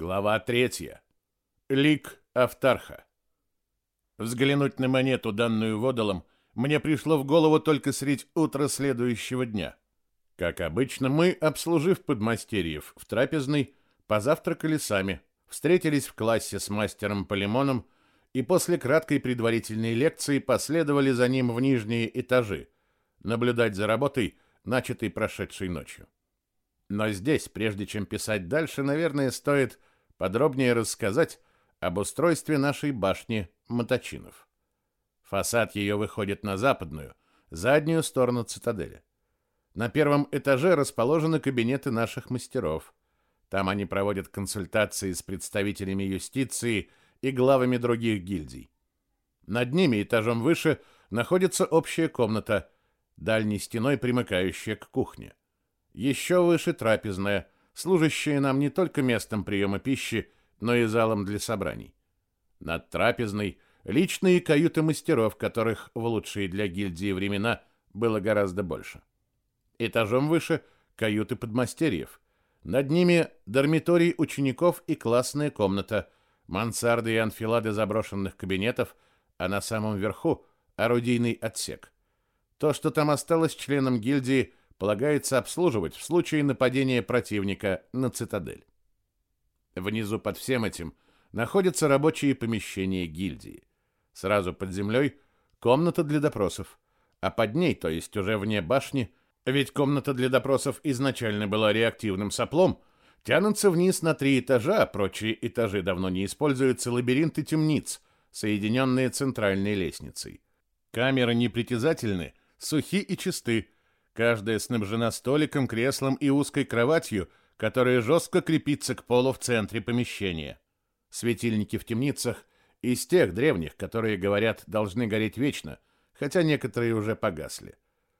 Глава третья. Лик Автарха. Взглянуть на монету, данную водолом, мне пришло в голову только средь утра следующего дня. Как обычно, мы, обслужив подмастерьев в трапезной, позавтракали сами, встретились в классе с мастером Полимоном и после краткой предварительной лекции последовали за ним в нижние этажи, наблюдать за работой, начатой прошедшей ночью. Но здесь, прежде чем писать дальше, наверное, стоит подробнее рассказать об устройстве нашей башни Моточинов. Фасад ее выходит на западную, заднюю сторону цитадели. На первом этаже расположены кабинеты наших мастеров. Там они проводят консультации с представителями юстиции и главами других гильдий. Над ними, этажом выше, находится общая комната, дальней стеной примыкающая к кухне. Еще выше трапезная, служащая нам не только местом приема пищи, но и залом для собраний. Над трапезной личные каюты мастеров, которых в лучшие для гильдии времена было гораздо больше. Этажом выше каюты подмастерьев. Над ними дармиторий учеников и классная комната, мансарды и анфилады заброшенных кабинетов, а на самом верху орудийный отсек. То, что там осталось членам гильдии, полагается обслуживать в случае нападения противника на цитадель. Внизу под всем этим находятся рабочие помещения гильдии. Сразу под землей комната для допросов, а под ней, то есть уже вне башни, ведь комната для допросов изначально была реактивным соплом, тянутся вниз на три этажа, а прочие этажи давно не используются лабиринты темниц, соединенные центральной лестницей. Камеры непритязательны, сухи и чисты, Каждая снабжена столиком, креслом и узкой кроватью, которая жестко крепится к полу в центре помещения. Светильники в темницах из тех древних, которые, говорят, должны гореть вечно, хотя некоторые уже погасли.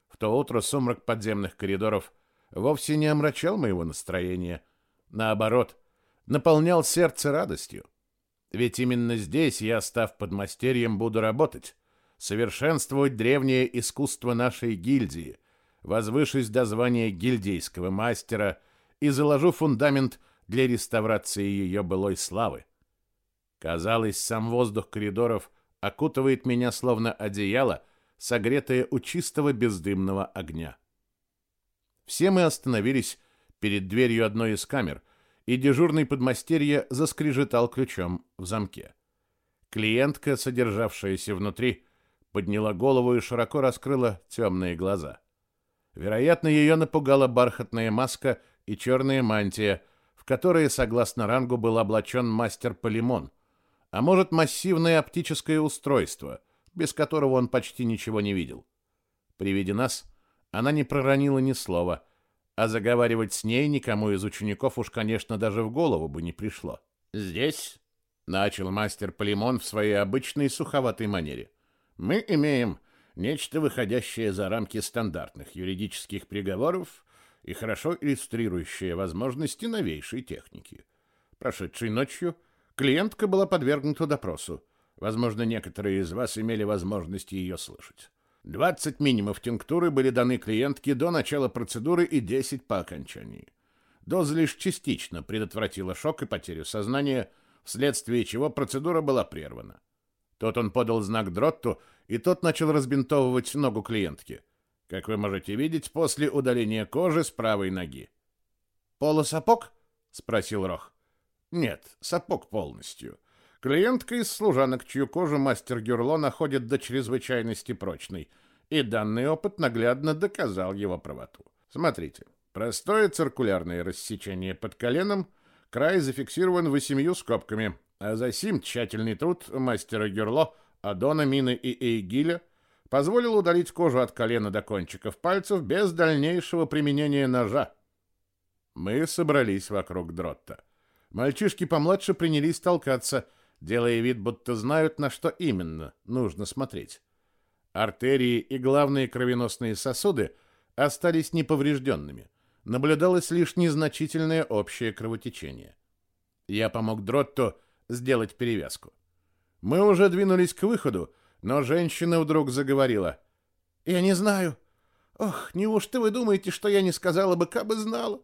В то утро сумрак подземных коридоров вовсе не омрачал моего настроения. Наоборот, наполнял сердце радостью. Ведь именно здесь я, став подмастерьем, буду работать, совершенствовать древнее искусство нашей гильдии — возвышусь до звания гильдейского мастера и заложу фундамент для реставрации ее былой славы. Казалось, сам воздух коридоров окутывает меня словно одеяло, согретое у чистого бездымного огня. Все мы остановились перед дверью одной из камер, и дежурный подмастерье заскрежетал ключом в замке. Клиентка, содержавшаяся внутри, подняла голову и широко раскрыла темные глаза. Вероятно, ее напугала бархатная маска и черная мантия, в которые, согласно рангу, был облачен мастер Полимон, а может, массивное оптическое устройство, без которого он почти ничего не видел. При виде нас она не проронила ни слова, а заговаривать с ней никому из учеников уж, конечно, даже в голову бы не пришло. «Здесь», — начал мастер Полимон в своей обычной суховатой манере, — «мы имеем нечто выходящее за рамки стандартных юридических приговоров и хорошо иллюстрирующее возможности новейшей техники. Прошедшей ночью клиентка была подвергнута допросу. Возможно, некоторые из вас имели возможность ее слышать. 20 минимов тинктуры были даны клиентке до начала процедуры и 10 по окончании. Доза лишь частично предотвратила шок и потерю сознания, вследствие чего процедура была прервана. Тот он подал знак Дротту, и тот начал разбинтовывать ногу клиентки. Как вы можете видеть, после удаления кожи с правой ноги. «Полосапог?» — спросил Рох. «Нет, сапог полностью. Клиентка из служанок, чью кожу мастер Гюрло находит до чрезвычайности прочной, и данный опыт наглядно доказал его правоту. Смотрите, простое циркулярное рассечение под коленом, край зафиксирован восемью скобками, а за сим тщательный труд мастера Гюрло — Адона, Мины и Эйгиля позволил удалить кожу от колена до кончиков пальцев без дальнейшего применения ножа. Мы собрались вокруг Дротта. Мальчишки помладше принялись толкаться, делая вид, будто знают, на что именно нужно смотреть. Артерии и главные кровеносные сосуды остались неповрежденными. Наблюдалось лишь незначительное общее кровотечение. Я помог Дротту сделать перевязку. Мы уже двинулись к выходу, но женщина вдруг заговорила. «Я не знаю. Ох, неужто вы думаете, что я не сказала бы, кабы знала?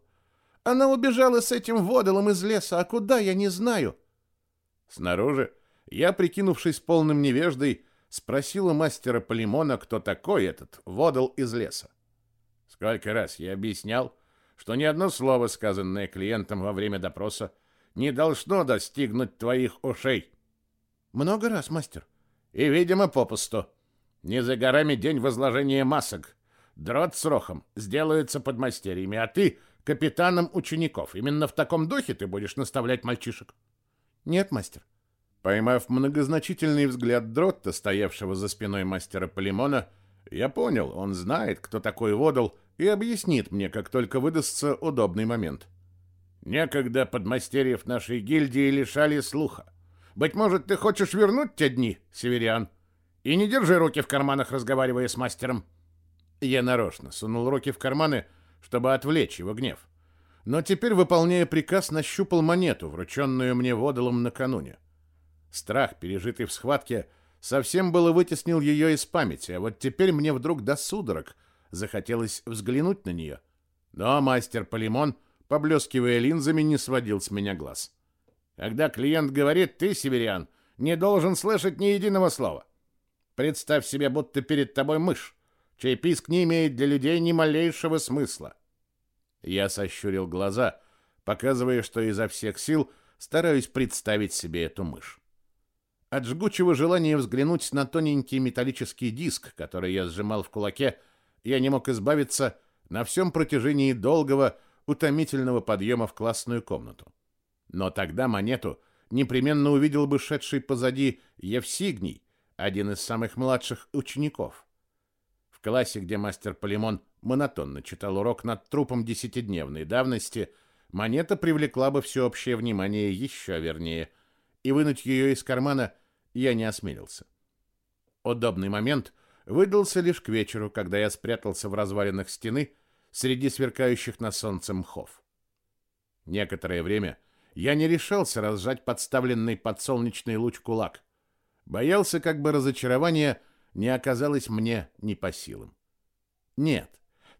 Она убежала с этим водолом из леса, а куда, я не знаю. Снаружи я, прикинувшись полным невеждой, спросила мастера Полимона, кто такой этот водол из леса. Сколько раз я объяснял, что ни одно слово, сказанное клиентам во время допроса, не должно достигнуть твоих ушей. Много раз, мастер. И, видимо, попусту. Не за горами день возложения масок. Дрот с рохом сделается подмастерьями, а ты капитаном учеников. Именно в таком духе ты будешь наставлять мальчишек. Нет, мастер. Поймав многозначительный взгляд Дротта, стоявшего за спиной мастера Полимона, я понял, он знает, кто такой Водол, и объяснит мне, как только выдастся удобный момент. Некогда подмастерьев нашей гильдии лишали слуха. Быть может, ты хочешь вернуть те дни, Севериан? И не держи руки в карманах, разговаривая с мастером. Я нарочно сунул руки в карманы, чтобы отвлечь его гнев. Но теперь, выполняя приказ, нащупал монету, врученную мне водолом накануне. Страх, пережитый в схватке, совсем было вытеснил ее из памяти, а вот теперь мне вдруг до судорог захотелось взглянуть на нее. Но мастер Полимон, поблескивая линзами, не сводил с меня глаз. Когда клиент говорит «ты, северян», не должен слышать ни единого слова. Представь себе, будто перед тобой мышь, чей писк не имеет для людей ни малейшего смысла. Я сощурил глаза, показывая, что изо всех сил стараюсь представить себе эту мышь. От жгучего желания взглянуть на тоненький металлический диск, который я сжимал в кулаке, я не мог избавиться на всем протяжении долгого, утомительного подъема в классную комнату. Но тогда монету непременно увидел бы шедший позади Евсигний, один из самых младших учеников. В классе, где мастер Полимон монотонно читал урок над трупом десятидневной давности, монета привлекла бы всеобщее внимание еще вернее, и вынуть ее из кармана – я не осмелился. Удобный момент выдался лишь к вечеру, когда я спрятался в развалинах стены среди сверкающих на солнце мхов. Некоторое время я не решался разжать подставленный под солнечный луч кулак. Боялся, как бы разочарование не оказалось мне не по силам. Нет,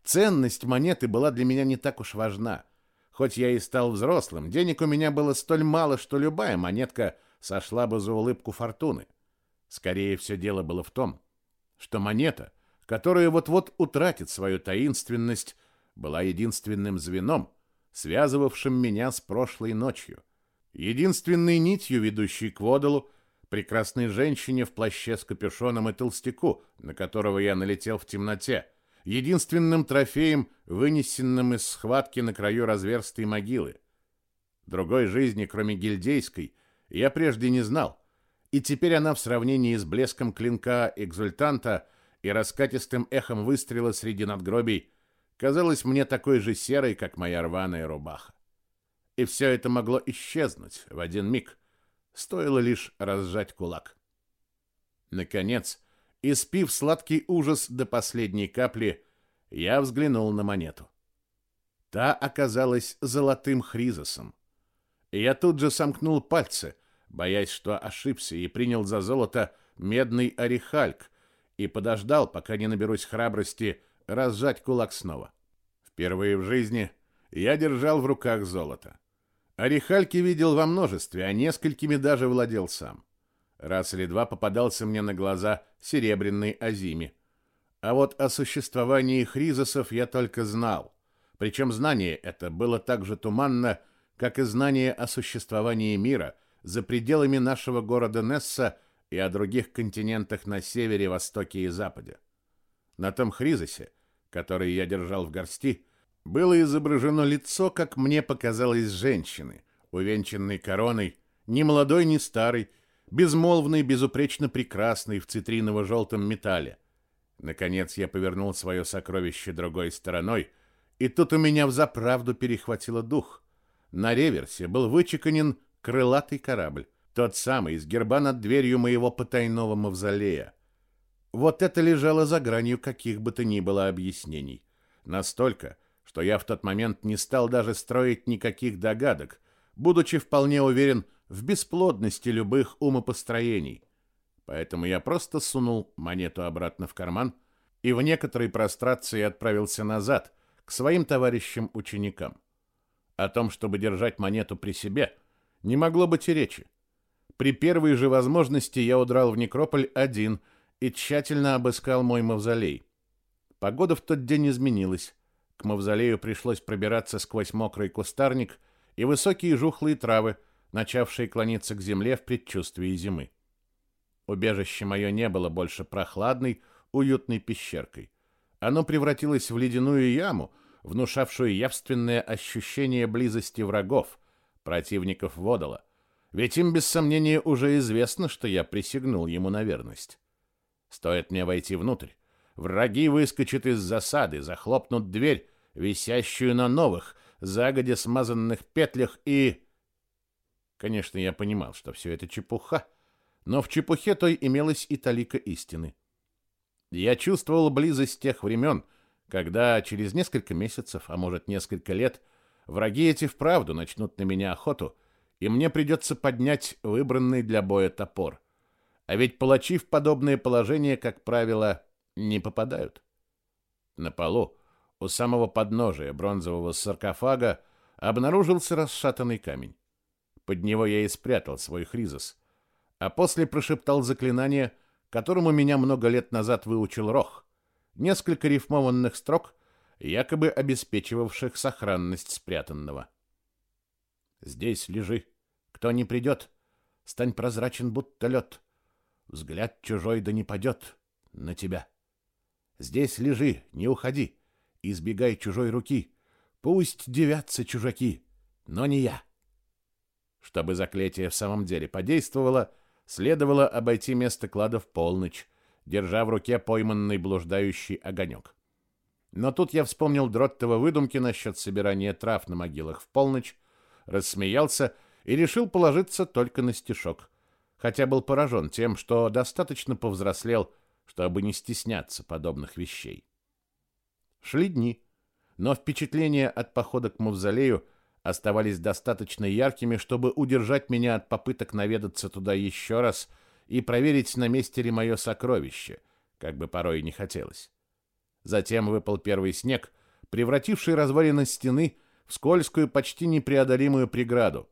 ценность монеты была для меня не так уж важна. Хоть я и стал взрослым, денег у меня было столь мало, что любая монетка сошла бы за улыбку фортуны. Скорее все дело было в том, что монета, которая вот-вот утратит свою таинственность, была единственным звеном, связывавшим меня с прошлой ночью, единственной нитью, ведущей к водолу, прекрасной женщине в плаще с капюшоном и толстяку, на которого я налетел в темноте, единственным трофеем, вынесенным из схватки на краю разверстой могилы. Другой жизни, кроме гильдейской, я прежде не знал, и теперь она в сравнении с блеском клинка экзультанта и раскатистым эхом выстрела среди надгробий казалась мне такой же серой, как моя рваная рубаха. И все это могло исчезнуть в один миг, стоило лишь разжать кулак. Наконец, испив сладкий ужас до последней капли, я взглянул на монету. Та оказалась золотым хризосом. Я тут же сомкнул пальцы, боясь, что ошибся, и принял за золото медный орехальк и подождал, пока не наберусь храбрости разжать кулак снова. Впервые в жизни я держал в руках золото. Орехальки видел во множестве, а несколькими даже владел сам. Раз или два попадался мне на глаза серебряный Азими. А вот о существовании хризосов я только знал. Причем знание это было так же туманно, как и знание о существовании мира за пределами нашего города Несса и о других континентах на севере, востоке и западе. На том хризосе, который я держал в горсти, было изображено лицо, как мне показалось, женщины, увенчанной короной, ни молодой, ни старой, безмолвной, безупречно прекрасной в цитриново-желтом металле. Наконец я повернул свое сокровище другой стороной, и тут у меня взаправду перехватило дух. На реверсе был вычеканен крылатый корабль, тот самый с герба над дверью моего потайного мавзолея. Вот это лежало за гранью каких бы то ни было объяснений. Настолько, что я в тот момент не стал даже строить никаких догадок, будучи вполне уверен в бесплодности любых умопостроений. Поэтому я просто сунул монету обратно в карман и в некоторой прострации отправился назад, к своим товарищам-ученикам. О том, чтобы держать монету при себе, не могло быть и речи. При первой же возможности я удрал в некрополь один и тщательно обыскал мой мавзолей. Погода в тот день изменилась. К мавзолею пришлось пробираться сквозь мокрый кустарник и высокие жухлые травы, начавшие клониться к земле в предчувствии зимы. Убежище мое не было больше прохладной, уютной пещеркой. Оно превратилось в ледяную яму, внушавшую явственное ощущение близости врагов, противников Водола, ведь им без сомнения уже известно, что я присягнул ему на верность. Стоит мне войти внутрь, враги выскочат из засады, захлопнут дверь, висящую на новых, загодя смазанных петлях и... Конечно, я понимал, что все это чепуха, но в чепухе той имелась и талика истины. Я чувствовал близость тех времен, когда через несколько месяцев, а может несколько лет, враги эти вправду начнут на меня охоту, и мне придется поднять выбранный для боя топор. А ведь палачи в подобное положение, как правило, не попадают. На полу, у самого подножия бронзового саркофага, обнаружился расшатанный камень. Под него я и спрятал свой хризос, а после прошептал заклинание, которому меня много лет назад выучил Рох. Несколько рифмованных строк, якобы обеспечивавших сохранность спрятанного. Здесь лежи. Кто не придет, стань прозрачен, будто лед. Взгляд чужой да не падет на тебя. Здесь лежи, не уходи, избегай чужой руки. Пусть девятся чужаки, но не я. Чтобы заклятие в самом деле подействовало, следовало обойти место клада в полночь, держа в руке пойманный блуждающий огонек. Но тут я вспомнил Дроттова выдумки насчет собирания трав на могилах в полночь, рассмеялся и решил положиться только на стишок, хотя был поражен тем, что достаточно повзрослел, чтобы не стесняться подобных вещей. Шли дни, но впечатления от похода к мавзолею оставались достаточно яркими, чтобы удержать меня от попыток наведаться туда еще раз и проверить, на месте ли мое сокровище, как бы порой и не хотелось. Затем выпал первый снег, превративший развалины стены в скользкую, почти непреодолимую преграду,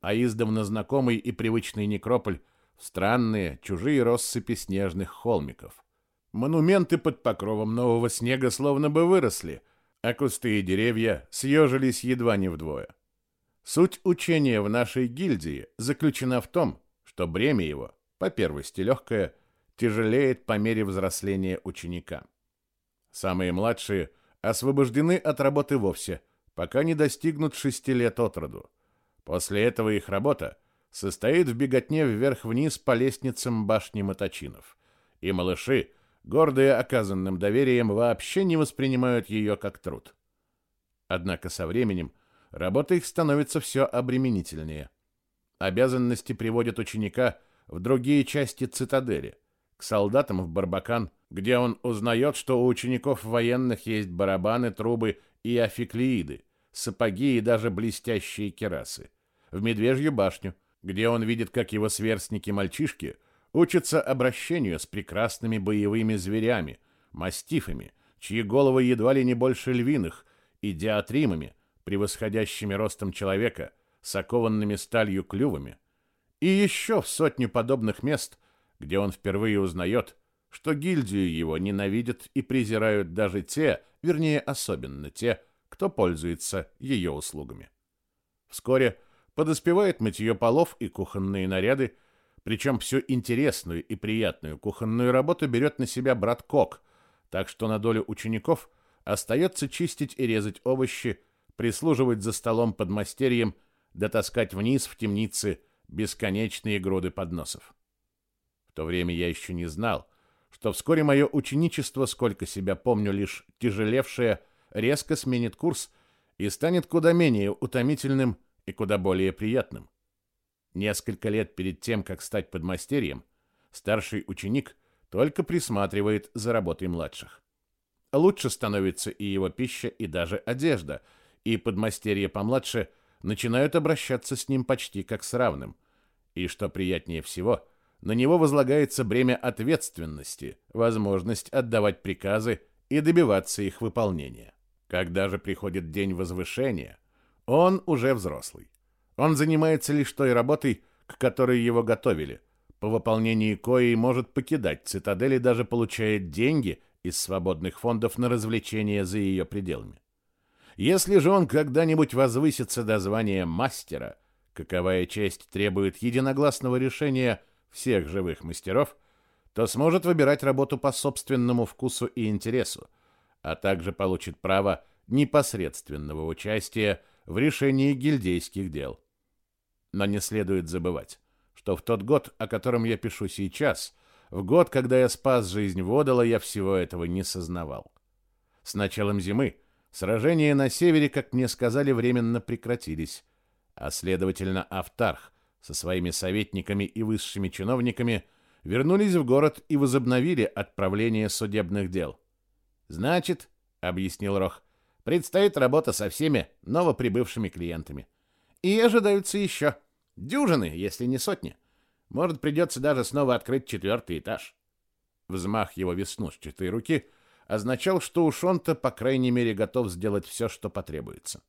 а издавна знакомый и привычный некрополь в странные, чужие россыпи снежных холмиков. Монументы под покровом нового снега словно бы выросли — а кусты и деревья съежились едва не вдвое. Суть учения в нашей гильдии заключена в том, что бремя его, по первости легкое, тяжелеет по мере взросления ученика. Самые младшие освобождены от работы вовсе, пока не достигнут шести лет от роду. После этого их работа состоит в беготне вверх-вниз по лестницам башни Моточинов, и малыши гордые оказанным доверием, вообще не воспринимают ее как труд. Однако со временем работа их становится все обременительнее. Обязанности приводят ученика в другие части цитадели, к солдатам в Барбакан, где он узнает, что у учеников военных есть барабаны, трубы и афиклеиды, сапоги и даже блестящие керасы, в Медвежью башню, где он видит, как его сверстники-мальчишки – учится обращению с прекрасными боевыми зверями, мастифами, чьи головы едва ли не больше львиных, и диатримами, превосходящими ростом человека, с сталью клювами, и еще в сотню подобных мест, где он впервые узнает, что гильдию его ненавидят и презирают даже те, вернее, особенно те, кто пользуется ее услугами. Вскоре подоспевает мытье полов и кухонные наряды, причем всю интересную и приятную кухонную работу берет на себя брат Кок, так что на долю учеников остается чистить и резать овощи, прислуживать за столом под мастерьем, дотаскать вниз в темнице бесконечные груды подносов. В то время я еще не знал, что вскоре мое ученичество, сколько себя помню, лишь тяжелевшее, резко сменит курс и станет куда менее утомительным и куда более приятным. Несколько лет перед тем, как стать подмастерьем, старший ученик только присматривает за работой младших. Лучше становится и его пища, и даже одежда, и подмастерья помладше начинают обращаться с ним почти как с равным. И что приятнее всего, на него возлагается бремя ответственности, возможность отдавать приказы и добиваться их выполнения. Когда же приходит день возвышения, Он уже взрослый. Он занимается лишь той работой, к которой его готовили, по выполнении коей может покидать цитадель и даже получает деньги из свободных фондов на развлечения за ее пределами. Если же он когда-нибудь возвысится до звания мастера, каковая честь требует единогласного решения всех живых мастеров, то сможет выбирать работу по собственному вкусу и интересу, а также получит право непосредственного участия в решении гильдейских дел. Но не следует забывать, что в тот год, о котором я пишу сейчас, в год, когда я спас жизнь Водола, я всего этого не сознавал. С началом зимы сражения на севере, как мне сказали, временно прекратились, а следовательно Автарх со своими советниками и высшими чиновниками вернулись в город и возобновили отправление судебных дел. «Значит, — объяснил Рох, — предстоит работа со всеми новоприбывшими клиентами. И ожидаются еще дюжины, если не сотни. Может, придется даже снова открыть четвертый этаж. Взмах его веснушчатой руки означал, что уж он-то, по крайней мере, готов сделать все, что потребуется.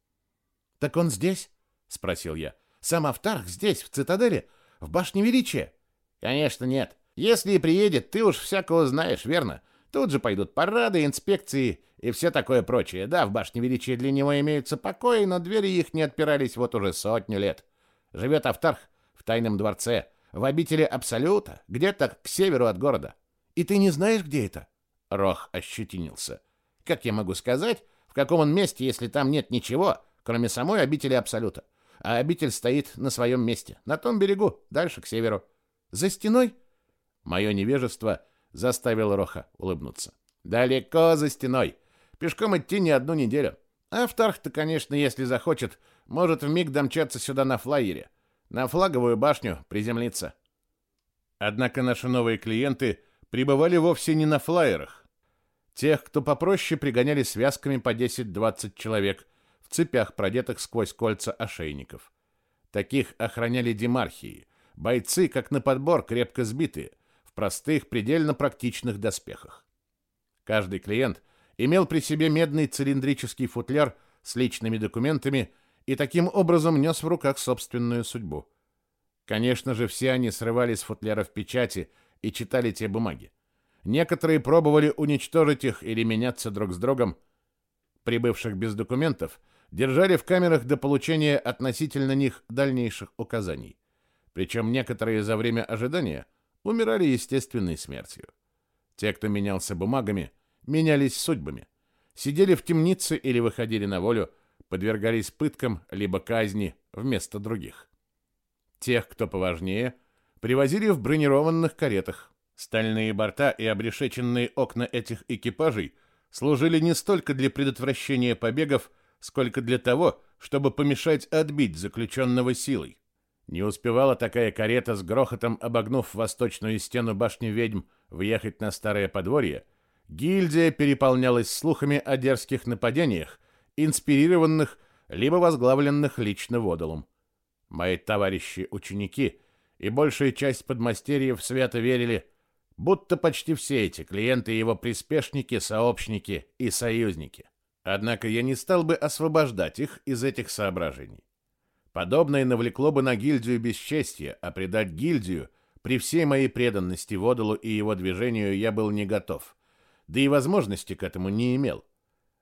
«Так он здесь?» — спросил я. «Сам Автарх здесь, в цитадели, в башне Величия?» «Конечно нет. Если и приедет, ты уж всякого знаешь, верно? Тут же пойдут парады, инспекции и все такое прочее. Да, в башне Величия для него имеются покои, но двери их не отпирались вот уже сотню лет. Живет Автарх в тайном дворце, в обители Абсолюта, где-то к северу от города. И ты не знаешь, где это? Рох ощетинился. Как я могу сказать, в каком он месте, если там нет ничего, кроме самой обители Абсолюта? А обитель стоит на своем месте, на том берегу, дальше к северу. За стеной? Мое невежество заставило Роха улыбнуться. Далеко за стеной. Пешком идти не одну неделю. А Втарх-то, конечно, если захочет, может вмиг домчаться сюда на флайере. На флаговую башню приземлиться. Однако наши новые клиенты прибывали вовсе не на флайерах. Тех, кто попроще, пригоняли связками по 10-20 человек в цепях, продетых сквозь кольца ошейников. Таких охраняли демархии, бойцы, как на подбор, крепко сбитые, простых, предельно практичных доспехах. Каждый клиент имел при себе медный цилиндрический футляр с личными документами и таким образом нес в руках собственную судьбу. Конечно же, все они срывали с футляров печати и читали те бумаги. Некоторые пробовали уничтожить их или меняться друг с другом. Прибывших без документов держали в камерах до получения относительно них дальнейших указаний. Причем некоторые за время ожидания умирали естественной смертью. Те, кто менялся бумагами, менялись судьбами. Сидели в темнице или выходили на волю, подвергались пыткам либо казни вместо других. Тех, кто поважнее, привозили в бронированных каретах. Стальные борта и обрешеченные окна этих экипажей служили не столько для предотвращения побегов, сколько для того, чтобы помешать отбить заключенного силой. Не успевала такая карета с грохотом, обогнув восточную стену башни ведьм, въехать на старое подворье, гильдия переполнялась слухами о дерзких нападениях, инспирированных либо возглавленных лично Водолом. Мои товарищи-ученики и большая часть подмастерьев свято верили, будто почти все эти клиенты его приспешники, сообщники и союзники. Однако я не стал бы освобождать их из этих соображений. Подобное навлекло бы на гильдию бесчестье, а предать гильдию при всей моей преданности Водолу и его движению я был не готов, да и возможности к этому не имел.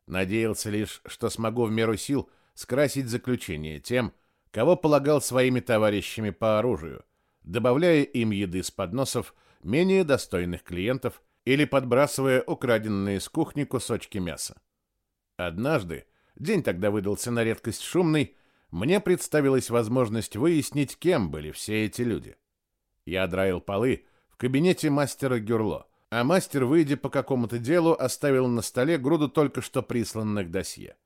Надеялся лишь, что смогу в меру сил скрасить заключение тем, кого полагал своими товарищами по оружию, добавляя им еды с подносов менее достойных клиентов или подбрасывая украденные с кухни кусочки мяса. Однажды, день тогда выдался на редкость шумный, мне представилась возможность выяснить, кем были все эти люди. Я драил полы в кабинете мастера Гюрло, а мастер, выйдя по какому-то делу, оставил на столе груду только что присланных досье.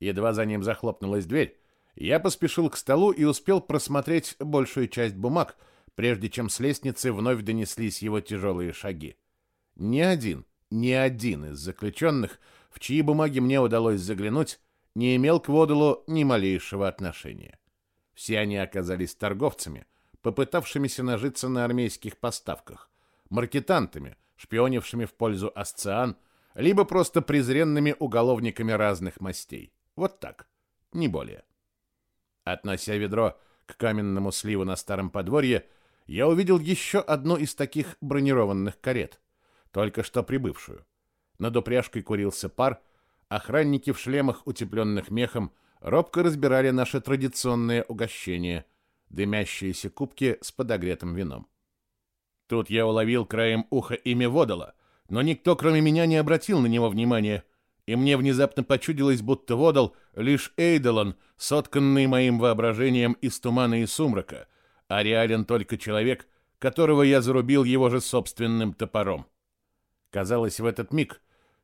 Едва за ним захлопнулась дверь, я поспешил к столу и успел просмотреть большую часть бумаг, прежде чем с лестницы вновь донеслись его тяжелые шаги. Ни один, ни один из заключенных, в чьи бумаги мне удалось заглянуть, не имел к Водолу ни малейшего отношения. Все они оказались торговцами, попытавшимися нажиться на армейских поставках, маркетантами — шпионившими в пользу Асциан, либо просто презренными уголовниками разных мастей. Вот так, не более. Относя ведро к каменному сливу на старом подворье, я увидел еще одну из таких бронированных карет, только что прибывшую. Над упряжкой курился пар, охранники в шлемах, утепленных мехом, робко разбирали наше традиционное угощение — дымящиеся кубки с подогретым вином. Тут я уловил краем уха имя Водола, но никто, кроме меня, не обратил на него внимания, и мне внезапно почудилось, будто Водол — лишь Эйдолон, сотканный моим воображением из тумана и сумрака, а реален только человек, которого я зарубил его же собственным топором. Казалось, в этот миг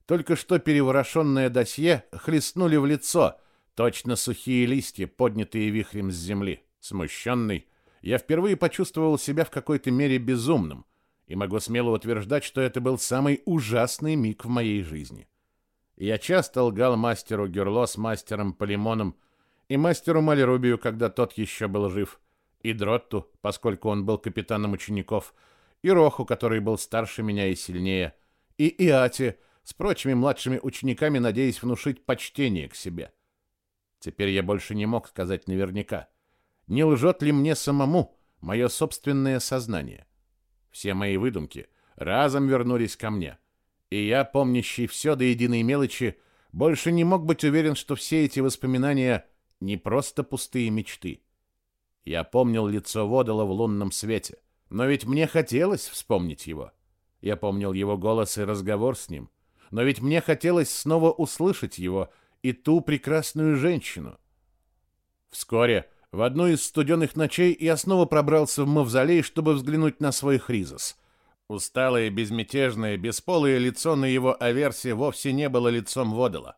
только что переворошенное досье хлестнули в лицо, точно сухие листья, поднятые вихрем с земли. Смущенный, я впервые почувствовал себя в какой-то мере безумным и могу смело утверждать, что это был самый ужасный миг в моей жизни. Я часто лгал мастеру Герло с мастером Полимоном и мастеру Малерубию, когда тот еще был жив, и Дротту, поскольку он был капитаном учеников, и Роху, который был старше меня и сильнее, и Иате с прочими младшими учениками, надеясь внушить почтение к себе. Теперь я больше не мог сказать наверняка, не лжет ли мне самому мое собственное сознание. Все мои выдумки разом вернулись ко мне, и я, помнящий все до единой мелочи, больше не мог быть уверен, что все эти воспоминания не просто пустые мечты. Я помнил лицо Водола в лунном свете, но ведь мне хотелось вспомнить его. Я помнил его голос и разговор с ним, но ведь мне хотелось снова услышать его и ту прекрасную женщину. Вскоре, в одну из студенных ночей, я снова пробрался в мавзолей, чтобы взглянуть на свой Хризос. Усталое, безмятежное, бесполое лицо на его аверсе вовсе не было лицом Водола.